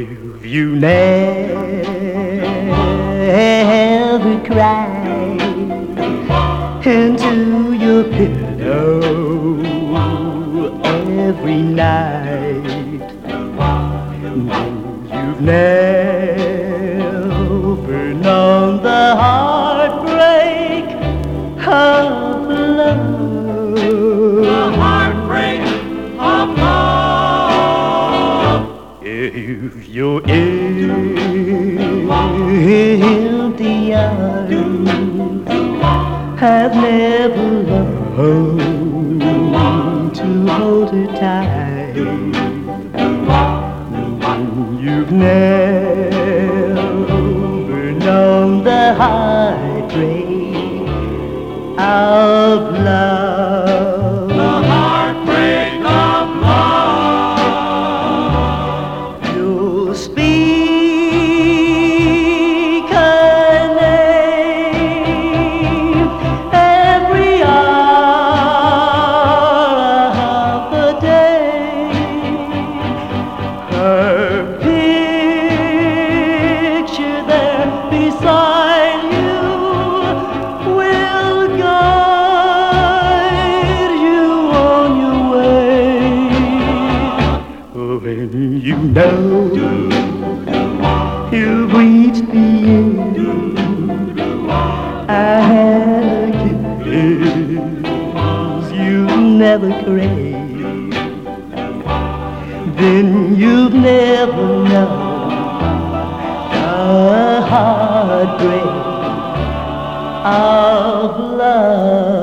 if you never cry into your pillow every night, you've never. If your empty arms have never learned to hold her tight, you've never known the heartbreak of love. Her picture there beside you will guide you on your way. When you know you've reached the end, I had a you never crave. Then you've never known the heartbreak of love.